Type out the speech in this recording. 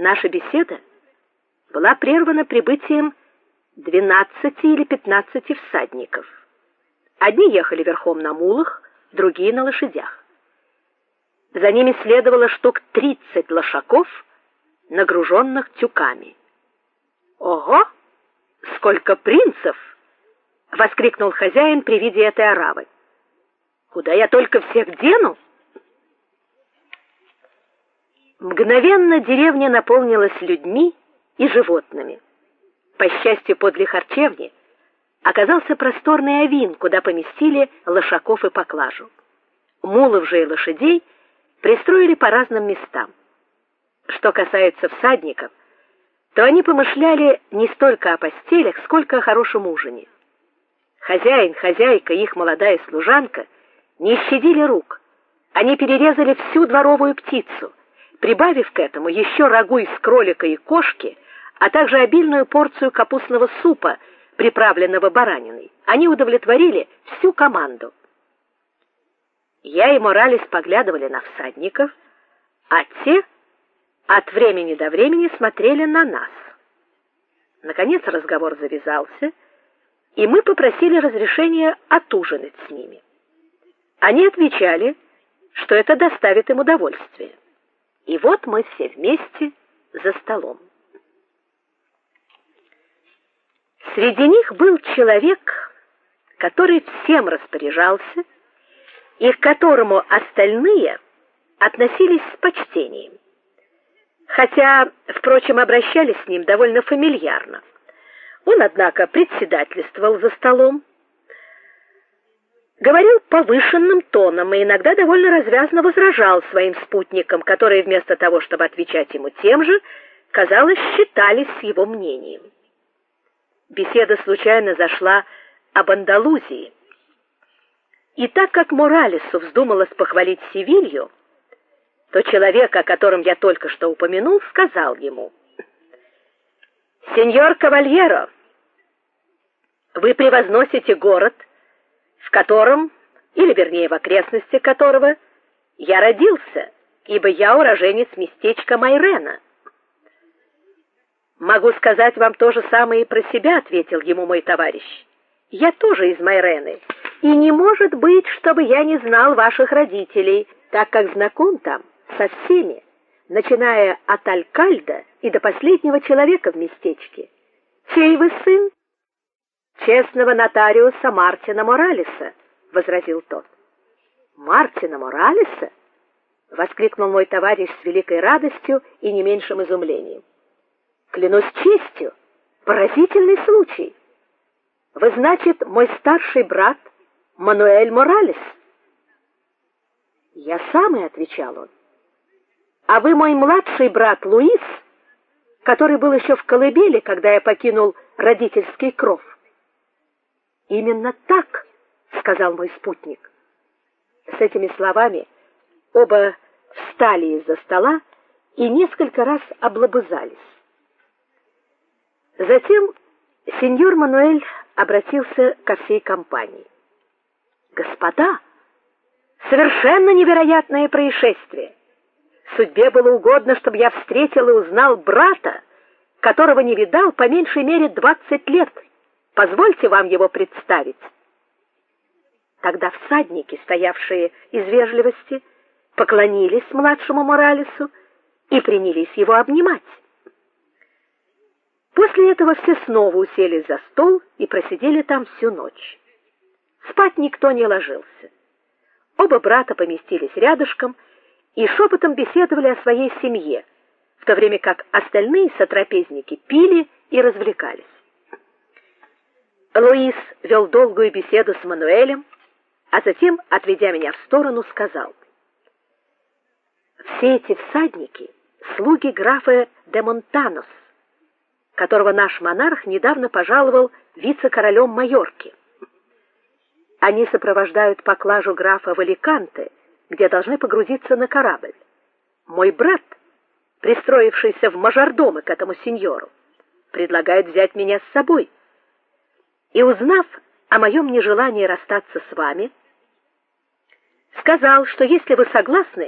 Наша беседа была прервана прибытием двенадцати или пятнадцати всадников. Одни ехали верхом на мулах, другие на лошадях. За ними следовало штук тридцать лошаков, нагруженных тюками. Ого, сколько принцев, воскликнул хозяин при виде этой оравы. Куда я только всех дену? Мгновенно деревня наполнилась людьми и животными. По счастью, подле харчевни оказался просторный авин, куда поместили лошаков и поклажу. Мулов же и лошадей пристроили по разным местам. Что касается всадников, то они помышляли не столько о постелях, сколько о хорошем ужине. Хозяин, хозяйка и их молодая служанка не щадили рук. Они перерезали всю дворовую птицу, прибавив к этому еще рагу из кролика и кошки, а также обильную порцию капустного супа, приправленного бараниной. Они удовлетворили всю команду. Я и Моралес поглядывали на всадников, а те от времени до времени смотрели на нас. Наконец разговор завязался, и мы попросили разрешения отужинать с ними. Они отвечали, что это доставит им удовольствие. И вот мы все вместе за столом. Среди них был человек, который всем распоряжался и к которому остальные относились с почтением. Хотя, впрочем, обращались с ним довольно фамильярно. Он, однако, председательствовал за столом, говорил повышенным тоном и иногда довольно развязно возражал своим спутникам, которые вместо того, чтобы отвечать ему тем же, казалось, считались с его мнением. Беседа случайно зашла об Андалузии. И так как Моралесу вздумалось похвалить Севилью, то человек, о котором я только что упомянул, сказал ему: "Сеньор Кавальеро, вы превозносите город, в котором, или вернее в окрестностях которого я родился, ибо я уроженец местечка Майрена. Могу сказать вам то же самое и про себя, ответил ему мой товарищ. Я тоже из Майрены, и не может быть, чтобы я не знал ваших родителей, так как знаком там со всеми, начиная от алькальда и до последнего человека в местечке. Чей вы сын? Честного нотариуса Мартина Моралеса, возразил тот. Мартина Моралеса? воскликнул мой товарищ с великой радостью и не меньшим изумлением. Клянусь честью, поразительный случай. Вы, значит, мой старший брат Мануэль Моралес? Я самый, отвечал он. А вы мой младший брат Луис, который был еще в колыбели, когда я покинул родительский кров. Именно так, сказал мой спутник. С этими словами оба встали из-за стола и несколько раз облобызались. Затем сеньор Мануэль обратился ко всей компании. Господа, совершенно невероятное происшествие. Судьбе было угодно, чтобы я встретил и узнал брата, которого не видал по меньшей мере двадцать лет. Позвольте вам его представить. Тогда всадники, стоявшие из вежливости, поклонились младшему Моралесу и принялись его обнимать. После этого все снова уселись за стол и просидели там всю ночь. Спать никто не ложился. Оба брата поместились рядышком и шепотом беседовали о своей семье, в то время как остальные сотрапезники пили и развлекались. Луис вел долгую беседу с Мануэлем, а затем, отведя меня в сторону, сказал: "Все эти всадники слуги графа де Монтанос, которого наш монарх недавно пожаловал вице-королем Майорки. Они сопровождают поклажу графа в Аликанте, где должны погрузиться на корабль. Мой брат, пристроившийся в мажордомы к этому сеньору, предлагает взять меня с собой и узнав о моем нежелании расстаться с вами, сказал, что если вы согласны,